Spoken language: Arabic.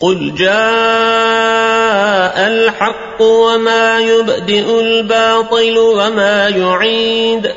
قل جاء الحق وما يبدئ الباطل وما يعيد